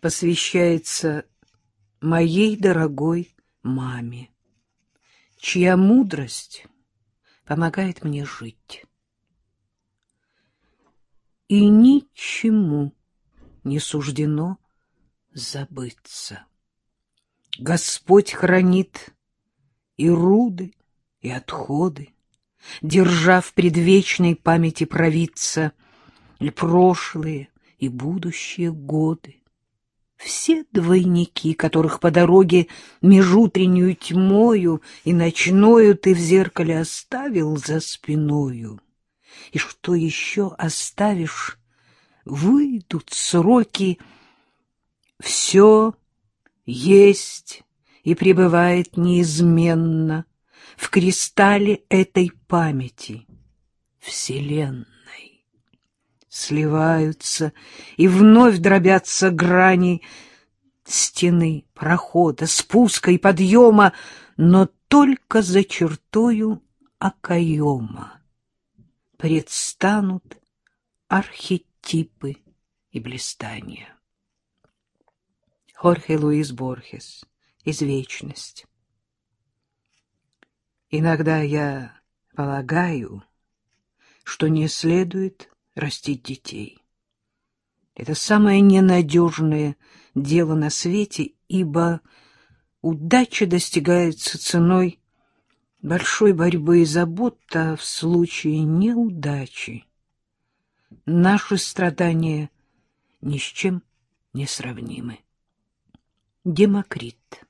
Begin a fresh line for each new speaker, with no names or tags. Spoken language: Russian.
посвящается моей дорогой маме, чья мудрость помогает мне жить. И ничему не суждено забыться. Господь хранит и руды, и отходы, держа в предвечной памяти провидца и прошлые, и будущие годы. Все двойники, которых по дороге межутреннюю тьмою и ночною ты в зеркале оставил за спиною, и что еще оставишь, выйдут сроки, все есть и пребывает неизменно в кристалле этой памяти, Вселенной. Сливаются и вновь дробятся грани стены, прохода, спуска и подъема, но только за чертою окоема предстанут архетипы и блистания. Хорхе Луис Борхес. Извечность. Иногда я полагаю, что не следует растить детей. Это самое ненадежное дело на свете, ибо удача достигается ценой большой борьбы и забот, а в случае неудачи наши страдания ни с чем не сравнимы. Демокрит